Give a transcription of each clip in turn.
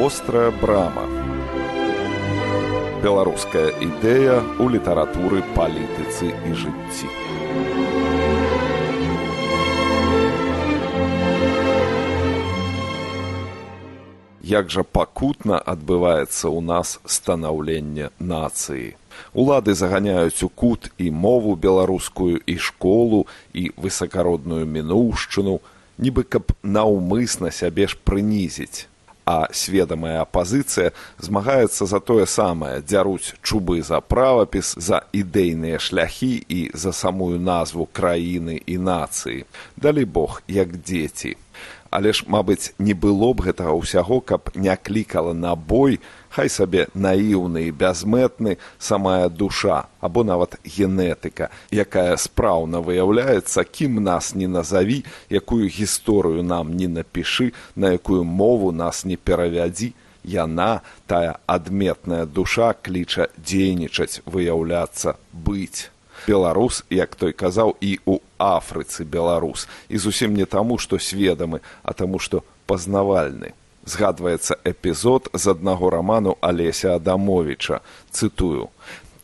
вострая брама. Беларуская ідэя ў літаратуры палітыцы і жыцці. Як жа пакутна адбываецца ў нас станаўленне нацыі. Улады заганяюць у кут і мову беларускую і школу і высакародную мінуўшчыну нібы каб наўмысна сябе ж прынізіць а сведамая апазіцыя змагаецца за тое самае дзяруць чубы за правапіс за ідэйныя шляхі і за самую назву краіны і нацыі. Далі бог як дзеці але ж мабыць не было б гэтага ўсяго каб не клікала на бой хай сабе наіўны і бязмэтны самая душа або нават генетыка якая спраўна выяўляецца кім нас не назаві якую гісторыю нам не напішы на якую мову нас не перавядзі. Яна тая адметная душа кліча дзейнічаць выяўляцца быць беларус як той казаў і у афрыцы беларус. І зусім не таму што сведамы а таму што пазнавальны. Згадваецца эпізод з аднаго раману алеся адамовича цытую.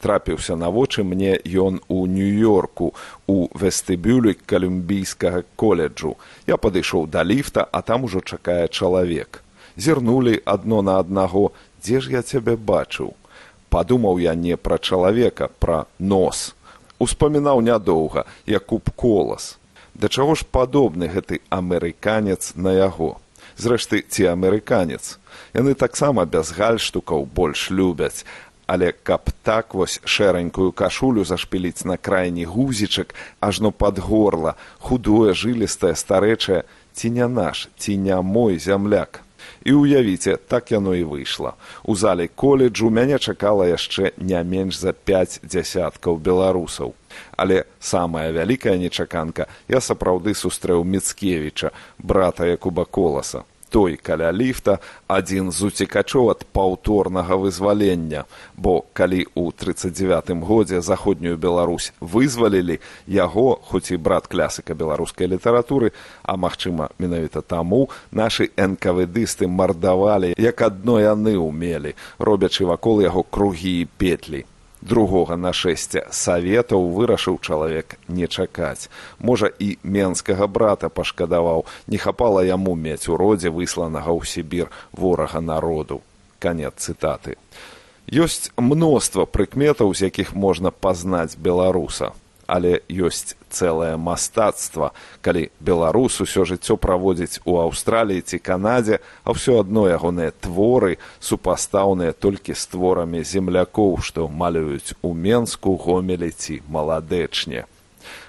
Трапіўся на вочы мне ён у нью-йорку у вестыбюлі калюмбійскага коледжу. Я падышоў да ліфта а там ужо чакае чалавек. Зірнулі адно на аднаго. Дзе ж я цябе бачыў? Падумаў я не пра чалавека пра нос успамінаў нядоўга якуб колас. Да чаго ж падобны гэты амерыканец на яго? Зрэшты ці амерыканец? Яны таксама без гальштукаў больш любяць. Але каб так вось шэранькую кашулю зашпіліць на крайні гузічак ажно пад горла худое жылістае старэчае ці не наш ці не мой зямляк і ўявіце так яно і выйшла. У зале коледжу мяне чакала яшчэ не менш за пяць дзясяткаў беларусаў. Але самая вялікая нечаканка я сапраўды сустрэў міцкевіча брата якуба коласа той каля ліфта адзін з уцекачоў ад паўторнага вызвалення. Бо калі ў тридцать девятым годзе заходнюю беларусь вызвалілі яго хоць і брат клясыка беларускай літаратуры а магчыма менавіта таму нашы энкавыдысты мардавалі як адно яны ўмелі робячы вакол яго кругі і петлі другога нашэсця саветаў вырашыў чалавек не чакаць. Можа і менскага брата пашкадаваў. Не хапала яму мець у родзе высланага ў сібір ворага народу. Канец цытаты. Ёсць мноства прыкметаў з якіх можна пазнаць беларуса але ёсць цэлае мастацтва. Калі беларус усё жыццё праводзіць у аўстраліі ці канадзе а ўсё адно ягоныя творы супастаўныя толькі з творамі землякоў што малююць у менску гомелі ці маладэчне.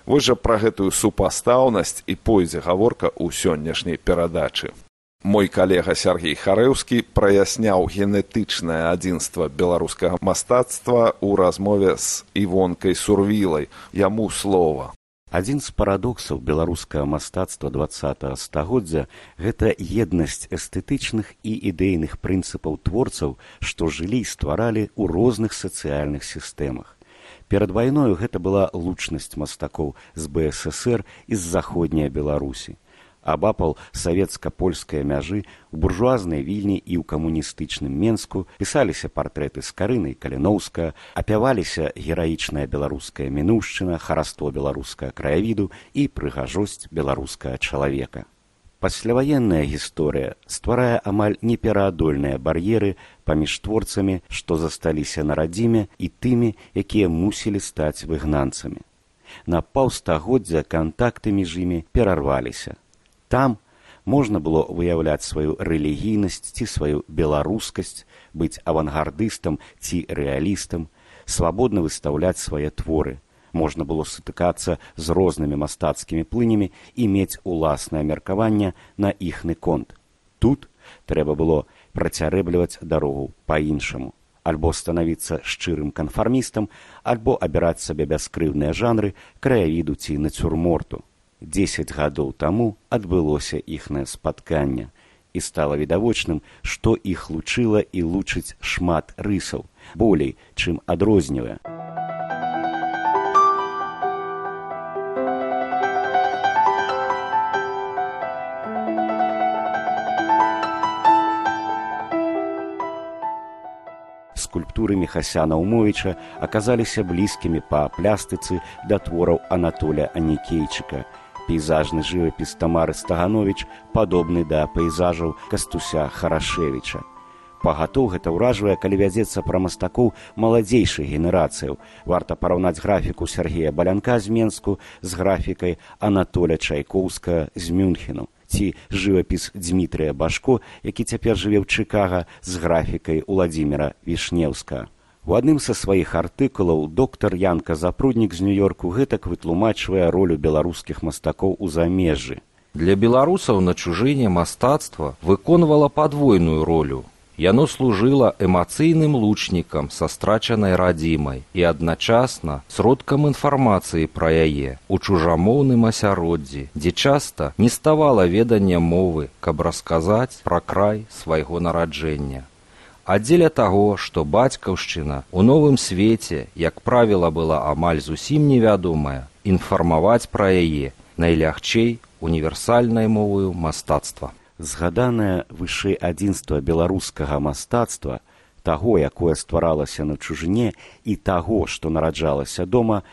Вось жа пра гэтую супастаўнасць і пойдзе гаворка ў сённяшняй перадачы Мой калега Сергій Харэўскі праясняў генетычнае адзінства беларускага мастацтва ў размове з івонкай сурвілай яму слова. Адзін з парадоксаў беларускага мастацтва два стагоддзя гэта еднасць эстэтычных і ідэйных прынцыпаў творцаў, што жылі і стваралі ў розных сацыяльных сістэмах. Перад вайною гэта была лучнасць мастакоў з БСР і з заходняй беларусі абапал савецка-польскай мяжы у буржуазнай вільні і ў камуністычным менску пісаліся партрэты з карынай каліноўская апяваліся гераічная беларуская мінушчына хараство беларускага краявіду і прыгажосць беларускага чалавека пасляваенная гісторыя стварае амаль непераадольныя бар'еры паміж творцамі што засталіся на радзіме і тымі якія мусілі стаць выгнанцамі. На паўстагоддзя кантакты між імі перарваліся там можна было выяўляць сваю рэлігійнасць ці сваю беларускасць быць авангардыстам ці рэалістам свабодна выстаўляць свае творы. Можна было сутыкацца з рознымі мастацкімі плынямі і мець уласнае меркаванне на іхны конт. Тут трэба было працярэбліваць дарогу па іншаму альбо станавіцца шчырым канфармістам альбо абіраць сабе бяскрыўныя жанры краявіду ці нацюрморту Дзесяць гадоў таму адбылося іхнае спатканне і стала відавочным, што іх лучыла і лучыць шмат рысаў, болей, чым адрознівае. скульптуры Мехасяна Умовіча аказаліся блізкімі па плястыцы да твораў Анатоля Анікейчыка. Пейзажны жывапіс Тамары Стаганович падобны да пейзажаў Кастуся Харашевіча. Пагатоў гэта ўражвае, калі вядзецца пра мастакоў маладзейшых генерацыяў. Варта параўнаць графіку Сергея Балянка з Менску з графікай Анатоля Чайкоўска з Мюнхену ці жывапіс Дмітрыя Башко, які цяпер жыве ў Чыкага з графікай Уладзіміра Вішнеўска. У адным са сваіх артыкулаў доктар Янка Запруднік з нью-йорку гэтак вытлумачвае ролю беларускіх мастакоў у замежжы. Для беларусаў на чужыне мастацтва выконвала падвойную ролю Яно служыла эмацыйным лучнікам са страчанай радзімай і адначасна сродкам інфармацыі пра яе у чужамоўным асяроддзі, дзе часта не ставала ведання мовы, каб расказаць пра край свайго нараджэння. А дзеля таго, што бацькаўшчына ў новым свеце, як правіла была амаль зусім невядомая, інфармаваць пра яе найлягчэй універсальнай моваю мастацтва. Згаданае вышэй адзінства беларускага мастацтва таго якое стваралася на чужыне і таго што нараджалася дома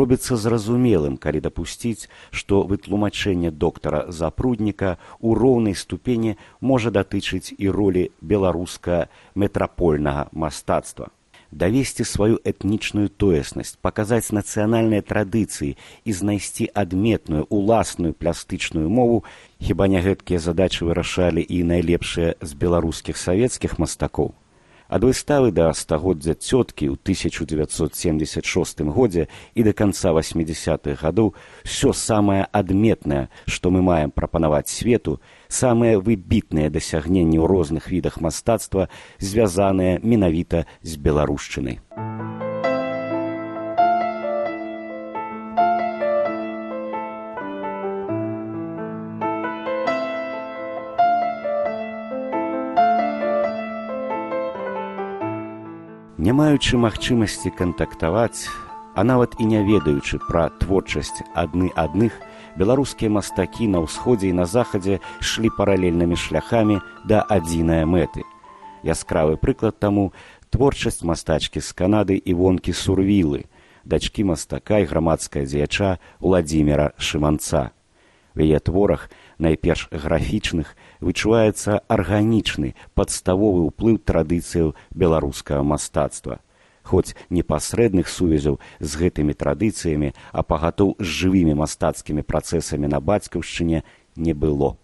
робіцца зразумелым калі дапусціць што вытлумачэнне доктара запрудніка ў роўнай ступені можа датычыць і ролі беларуска метрапольнага мастацтва давесці сваю этнічную тоеснасць паказаць нацыянальныя традыцыі і знайсці адметную уласную плястычную мову хіба не гэткія задачы вырашалі і найлепшыя з беларускіх савецкіх мастакоў ад выставы да стагоддзя цёткі ў 1976 годзе і да канца 80-х гадоў все самае адметнае што мы маем прапанаваць свету самыя выбітныя дасягненні ў розных відах мастацтва звязаныя менавіта з беларушчынай не маючы магчымасці кантактаваць, а нават і не ведаючы пра творчасць адны адных, беларускія мастакі на ўсходзе і на захадзе шлі паралельнымі шляхамі да адзінае мэты. Яскравы прыклад таму творчасць мастачкі з канады і вонкі сурвілы, дачкі мастака і грамадская дзеяча владимира шыманца. В яе творах найперш графічных вычуваецца арганічны падставовы ўплыў традыцыяў беларускага мастацтва. Хоць непасрэдных сувязяў з гэтымі традыцыямі а пагатоў з жывымі мастацкімі працэсамі на бацькаўшчыне не было.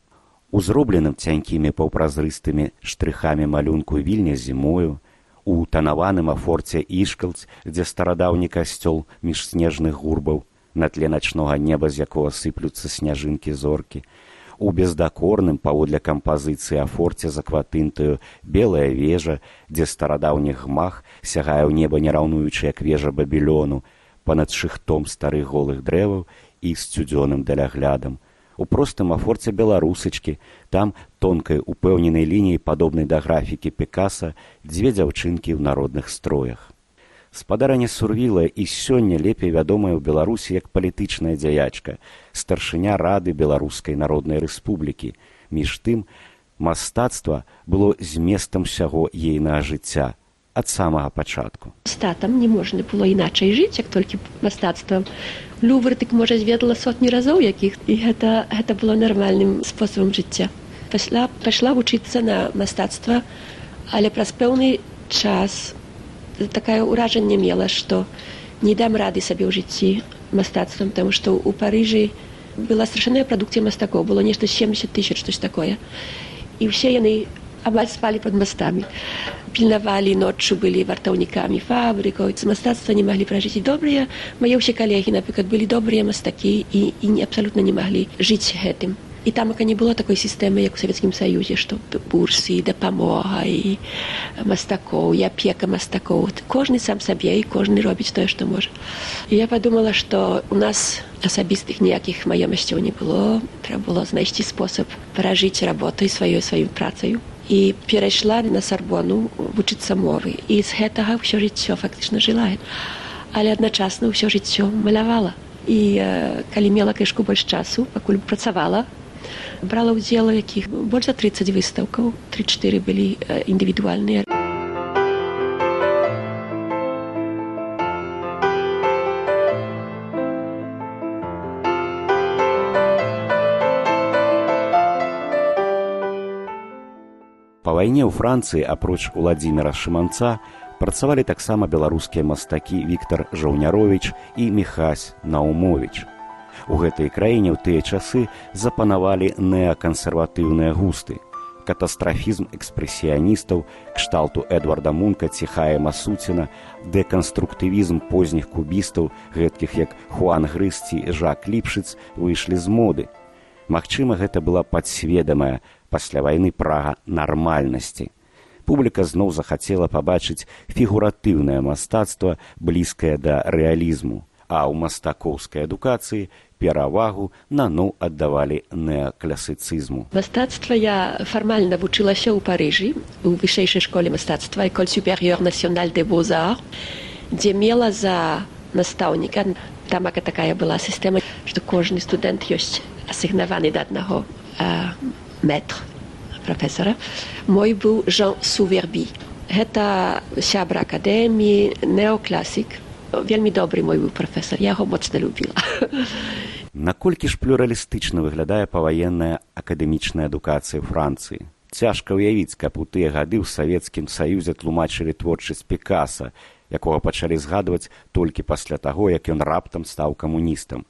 У зробленым цянькімі паўпразрыстымі штрыхамі малюнку вільня зімою у танаваным афорце ішкалц дзе старадаўні касцёл між снежных гурбаў на тле начнога неба з якога сыплюцца сняжынкі зоркі у бездакорным паводле кампазіцыі афорце за кватынтаю белая вежа дзе старадаўніх гмах сягае ў неба не раўнуючы як вежа бабілёну панад шыхтом старых голых дрэваў і сцюдзёным даляглядам. У простым афорце беларусачкі там тонкай упэўненай лініяй падобнай да графікі пекаса дзве дзяўчынкі ў народных строях спадарня сурвіла і сёння лепей вядомая ў беларусі як палітычная дзяячка старшыня рады беларускай народнай рэспублікі. Між тым мастацтва было зместам усяго ейнага жыцця ад самага пачатку. Статам не можна было іначай жыць як толькі мастацтвам лювртык можа зведала сотні разоў якіх і гэта гэта было нармальным спосабам жыцця. Пасля пайшла вучыцца на мастацтва але праз пэўны час такое ўражанне мела што не дам рады сабе ў жыцці мастацтвам таму што ў парыжы была страшная прадукцыя мастакоў было нешта 70 тысяч штось такое. І ўсе яны амаль спалі под мастамі пільнавалі ноччу былі вартаўнікамі фабрыкаў з мастацтва не маглі пражыць і добрыя мае ўсе калегі напрыклад былі добрыя мастакі і і не абсалютна не маглі жыць гэтым і там не было такой сістэмы як у савецкім саюзе што бурсы дапамога і мастакоў і апека мастакоў кожны сам сабе і кожны робіць тое што можа і я падумала што у нас асабістых ніякіх маёмасцяў не было. Трэба было знайсці спосаб пражыць работай сваёй сваім працаю і перайшла на сарбону вучыцца мовы. І з гэтага ўсё жыццё фактычна жылае але адначасна ўсё жыццё малявала. І э, калі мела кайшку больш часу пакуль працавала Брала ўдзел якіх больш за 30 выстаўкаў, 3-4 былі індывідуальныя. Па вайне ў Францыі апроч Уладзіміра Шыманца працавалі таксама беларускія мастакі Віктор Жаўняровіч і Міхась Наумовіч. У гэтай краіне ў тыя часы запанавалі неакансерватыўныя густы. Катастрафізм экспрэсіяністаў, кшталту Эдварда Мунка ціхая Масуціна, дэканструктывізм позніх кубістаў, гэткіх як Хуан Грысці і Жак Ліпшыц выйшлі з моды. Магчыма, гэта была падсведамая пасля вайны прага нармальнасці публіка зноў захацела пабачыць фігуратыўнае мастацтва блізкае да рэалізму а ў мастакоўскай адукацыі перавагу наноў аддавалі неаклясыцызму мастацтва я фармальна вучылася ў парыжы у вышэйшай школе мастацтва эколь supérieur national de beaux-arts дзе мела за настаўніка тамака такая была сістэма што кожны студэнт ёсць асігнаваны да аднаго метр прафесара. Мой быў Жан сувербі гэта сябра акадэміі неокласік вельмі добры мой быў прафесор я яго моцна любіла. Наколькі ж плюралістычна выглядае паваенная акадэмічная адукацыя францыі? Цяжка ўявіць каб у тыя гады ў савецкім саюзе тлумачылі творчасць пікаса якога пачалі згадваць толькі пасля таго як ён раптам стаў камуністам.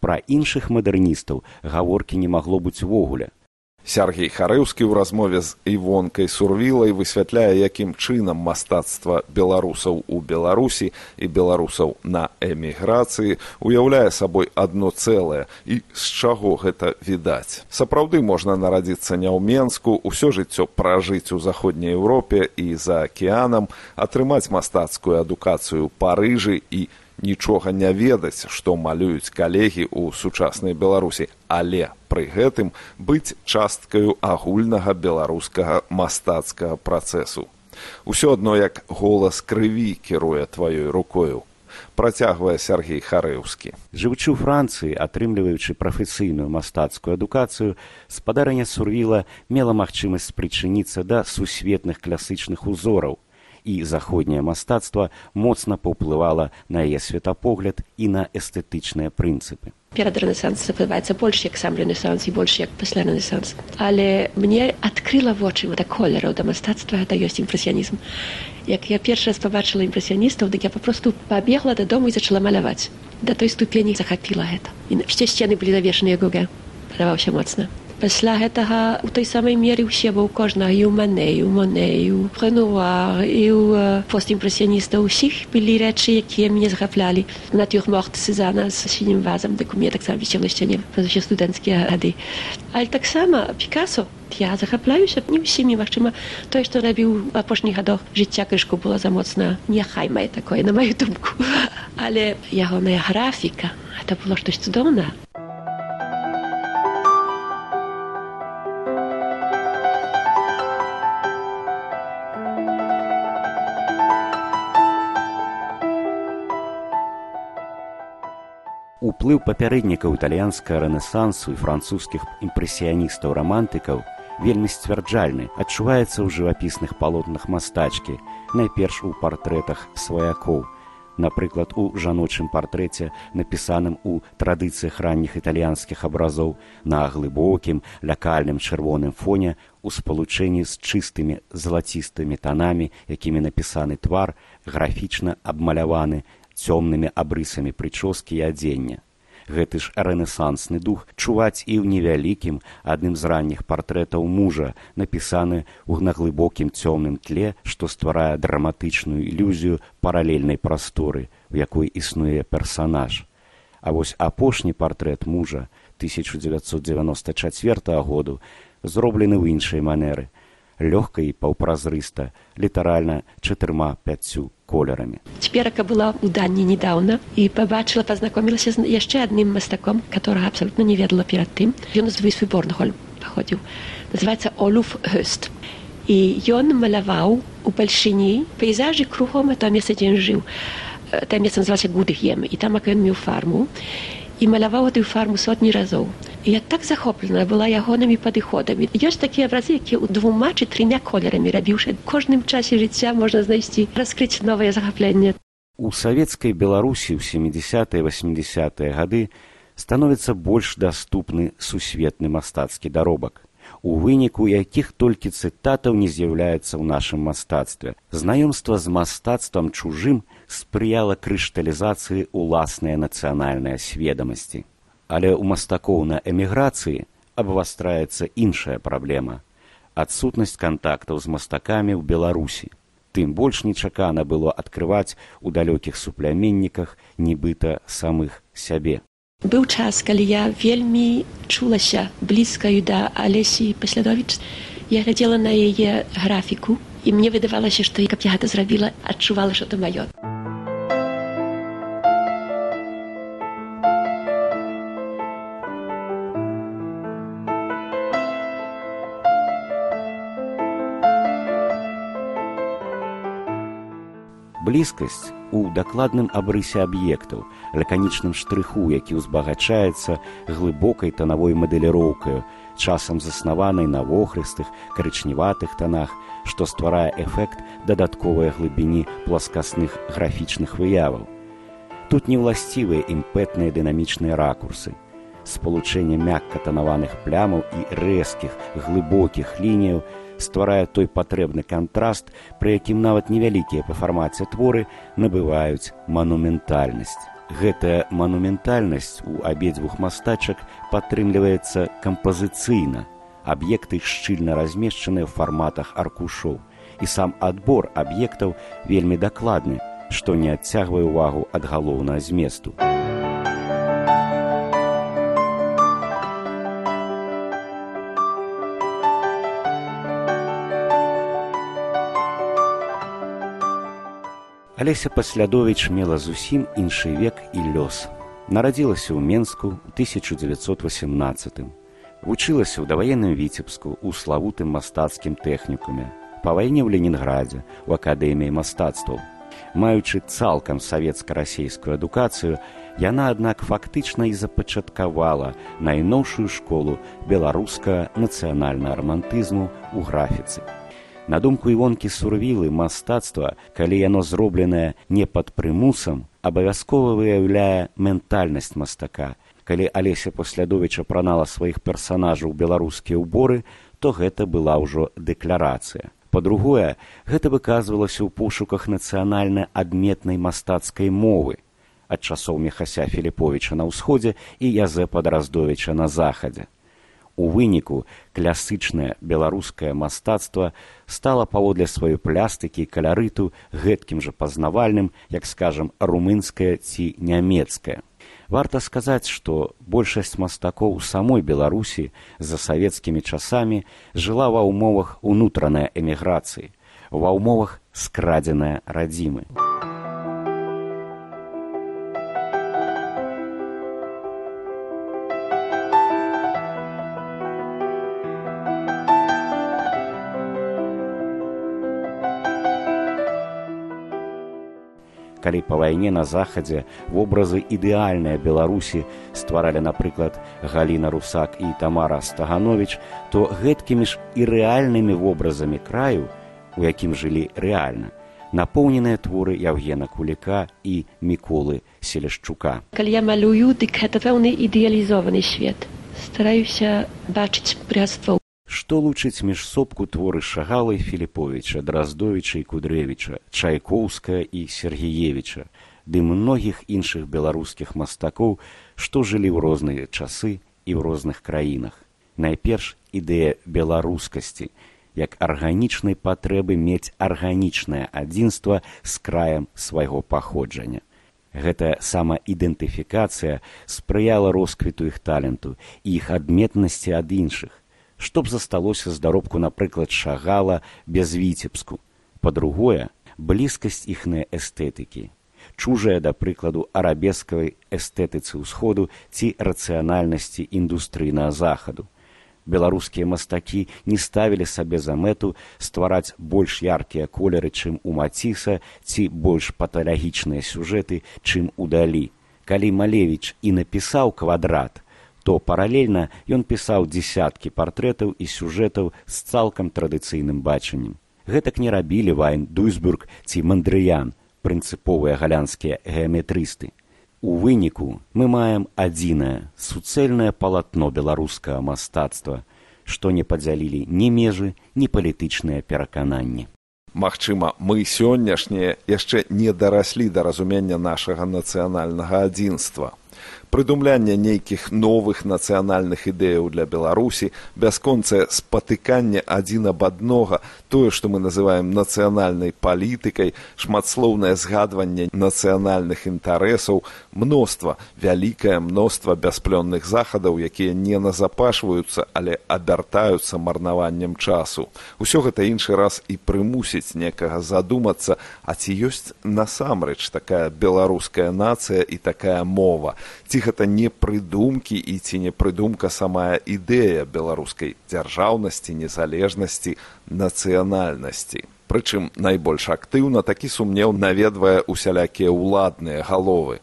Пра іншых мадэрністаў гаворкі не магло быць увогуле Сергій Харэўскі ў размове з івонкай сурвілай высвятляе, якім чынам мастацтва беларусаў у Беларусі і беларусаў на эміграцыі уяўляе сабой адно цэлае і з чаго гэта відаць. Сапраўды можна нарадзіцца не ў Менску, усё жыццё пражыць у заходняй Еўропе і за акеанам, атрымаць мастацкую адукацыю ў парыжы і нічога не ведаць, што малююць калегі ў сучаснай беларусі, але пры гэтым быць часткаю агульнага беларускага мастацкага працэсу. Усё адно як голас крыві кіруе тваёй рукою працягвае Сергій Харэўскі. Жыўчы ў Францыі, атрымліваючы прафесійную мастацкую адукацыю, спадарня Сурвіла мела магчымасць прычыніцца да сусветных класычных узораў, і заходняе мастацтва моцна паўплывала на яе светапогляд і на эстэтычныя прынцыпы. Перад рэнесанс запаваецца больш як сам рэнесанс і больш як пасля рэнесанс. Але мне адкрыла вочы да колераў да мастацтва гэта ёсць імпрэсіянізм. Як я першы раз пабачыла імпрэсіяністаў, дык я папросту пабегла дадому і зачала маляваць. Да той ступені захапіла гэта. І все сцены былі завешаныя гуга. падаваўся моцна пасля гэтага у той самай меры ўсе быў кожнага і ў манею монею прэнуар і ў постімпрэсіяністаў усіх былі рэчы якія мяне захаплялі натюрморт сезана з сінім вазам дык мне таксама вісел на сцяне пазаще студэнцкія гады але таксама пікасо я захапляюся не ўсімі магчыма тое што рабіў апошніх гадах жыцця крышку была за моцна няхай мае такое на маю думку але ягоная графіка это было штось цудоўна Уплыў папярэднікаў італьянскага рэнесансу і французскіх імпрэсіяністаў рамантыкаў вельмі сцвярджальны, адчуваецца ў жывапісных палотнах мастачкі, найперш у партрэтах сваякоў. Напрыклад, у жаночым партрэце, напісаным у традыцыях ранніх італьянскіх абразоў на глыбокім лякальным чырвоным фоне у спалучэнні з чыстымі залацістымі танамі, якімі напісаны твар, графічна абмаляваны, цёмнымі абрысамі прычоскі і адзення. Гэты ж рэнесансны дух чуваць і ў невялікім адным з ранніх партрэтаў мужа, напісаны ў наглыбокім цёмным тле, што стварае драматычную ілюзію паралельнай прасторы, у якой існуе персанаж. А вось апошні партрэт мужа 1994 году зроблены ў іншай манеры, лёгка і паўпразрыста, літаральна чатырма пяццю колерамі. Цяперака была ў данні недаўна і пабачыла, пазнакомілася з яшчэ адным мастаком, которого абсалютна не ведала перад тым. Ён з высвыборнахоль паходзіў. называется Олуф Гст. І ён маляваў у бальшыні пейзажы кругом это месца дзе жыў. Там месца называлася Гудыем і там ён меў фарму і маляваў гэтую фарму сотні разоў. Я так захоплена была ягонымі падыходамі. Ёсць такія абразы, якія ў двума ці трымя колерамі рабіўшы кожным часе жыцця можна знайсці раскрыць новае захапленне. У савецкай беларусі ў 70 80 гады становіцца больш даступны сусветны мастацкі даробак. у выніку якіх толькі цытатаў не з'яўляецца ў нашым мастацтве. Знаёмства з мастацтвам чужым спрыяла крышталізацыі ўласныя нацыянальныя сведамасці. Але ў мастакоў на эміграцыі абвастраецца іншая праблема адсутнасць кантактаў з мастакамі ў беларусі. Тым больш нечакана было адкрываць у далёкіх супляменніках нібыта самых сябе. Быў час калі я вельмі чулася блізкаю да алесі паслядовіч. Я глядзела на яе графіку і мне выдавалася што каб я гэта зрабіла адчувала што то маё блізкасць у дакладным абрысе аб'ектаў лаканічным штрыху які ўзбагачаецца глыбокай танавой мадэліроўкаю часам заснаванай на вохрыстых карычневатых танах што стварае эфект дадатковай глыбіні пласкасных графічных выяваў. Тут невласцівыя імпэтныя дынамічныя ракурсы. Спалучэнне мякка танаваных плямаў і рэзкіх глыбокіх лініяў стварае той патрэбны кантраст, пры якім нават невялікія па фармаце творы набываюць манументальнасць. Гэтая манументальнасць у абедзвюх мастачак падтрымліваецца кампазіцыйна. Аб'екты шчыльна размешчаныя ў фарматах аркушоў. І сам адбор аб'ектаў вельмі дакладны, што не адцягвае ўвагу ад галоўнага зместу. Алеся паслядовіч мела зусім іншы век і лёс. Нарадзілася ў Менску ў 1918. Вучылася ў даваенным віцебску ў славутым мастацкім тэхнікуме, па вайне ў Ленінградзе у акадэміі мастацтваў. Маючы цалкам савецка-расейскую адукацыю, яна, аднак фактычна і запачаткавала найноўшую школу беларускага нацыянальнага рамантызму ў графіцы. На думку івонкі сурвілы мастацтва, калі яно зробленае не пад прымусам, абавязкова выяўляе ментальнасць мастака. Калі алеся паслядовіча пранала сваіх персанажаў беларускія ўборы, то гэта была ўжо дэкларацыя. Па-другое, гэта выказвалася ў пошуках нацыянальна адметнай мастацкай мовы ад часоў мехася філіповіча на ўсходзе і язэпа драздовіча на захадзе. У выніку класычнае беларускае мастацтва стала паводле сваёй плястыкі і калярыту гэткім жа пазнавальным, як скажам румынскае ці нямецкае. Варта сказаць, што большасць мастакоў у самой беларусі за савецкімі часамі жыла ва ўмовах унутранай эміграцыі, ва ўмовах скрадзеная радзімы. Калі па вайне на захадзе вобразы ідэальныя беларусі стваралі напрыклад галіна русак і тамара стаганович то гэткімі ж і рэальнымі вобразамі краю у якім жылі рэальна напоўненыя творы Яўгена куліка і міколы селяшчука. Калі я малюю дык гэта пэўны ідэалізованы свет. Стараюся бачыць прыгадства што лучыць між сопку творы шагалай філіповича драздовіча і кудрэвіча чайкоўска і сергеевича ды многіх іншых беларускіх мастакоў што жылі ў розныя часы і ў розных краінах. Найперш ідэя беларускасці як арганічнай патрэбы мець арганічнае адзінства з краем свайго паходжання. Гэтая самаідэнтыфікацыя спрыяла росквіту іх таленту і іх адметнасці ад іншых што б засталося з даробку напрыклад шагала без віцебску. Па-другое блізкасць іхнай эстэтыкі. Чужая да прыкладу арабескавай эстэтыцы ўсходу ці рацыянальнасці індустрыйнага захаду. Беларускія мастакі не ставілі сабе за мэту ствараць больш яркія колеры чым у маціса ці больш паталагічныя сюжэты чым удалі. Калі малевіч і напісаў квадрат то паралельна ён пісаў дзясяткі партрэтаў і сюжэтаў з цалкам традыцыйным бачаннем. Гэтак не рабілі вайн дуйсбург ці мандрыян, прынцыповыя галянскія геаметрысты. У выніку мы маем адзінае суцэльнае палатно беларускага мастацтва, што не падзялілі ні межы, ні палітычныя перакананні. Магчыма, мы сённяшнія яшчэ не дараслі да разумення нашага нацыянальнага адзінства прыдумлянне нейкіх новых нацыянальных ідэяў для беларусі бясконцае спатыканне адзін аб аднога тое што мы называем нацыянальнай палітыкай шматслоўнае згадванне нацыянальных інтарэсаў мноства вялікае мноства бясплённых захадаў якія не назапашваюцца але абяртаюцца марнаваннем часу. Усё гэта іншы раз і прымусіць некага задумацца а ці ёсць насамрэч такая беларуская нацыя і такая мова? Ці ці гэта не прыдумкі і ці не прыдумка самая ідэя беларускай дзяржаўнасці незалежнасці нацыянальнасці. Прычым найбольш актыўна такі сумнеў наведвае усялякія ўладныя галовы.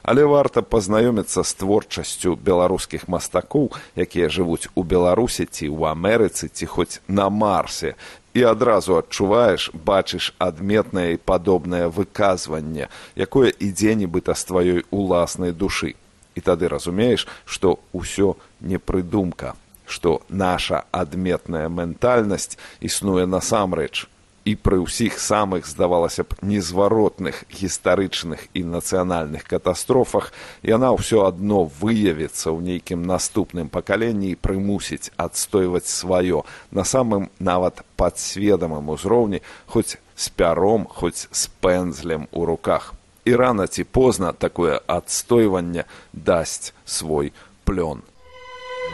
Але варта пазнаёміцца з творчасцю беларускіх мастакоў якія жывуць у беларусі ці ў амерыцы ці хоць на марсе. І адразу адчуваеш бачыш адметнае і падобнае выказванне якое ідзе нібыта з тваёй уласнай душы і тады разумееш што ўсё не прыдумка што наша адметная ментальнасць існуе насамрэч і пры ўсіх самых здавалася б незваротных гістарычных і нацыянальных катастрофах яна ўсё адно выявіцца ў нейкім наступным пакаленні і прымусіць адстойваць сваё на самым нават падсведамым узроўні хоць з пяром хоць з пэнзлем у руках і рана ці позна такое адстойванне дасць свой плён.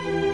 Thank you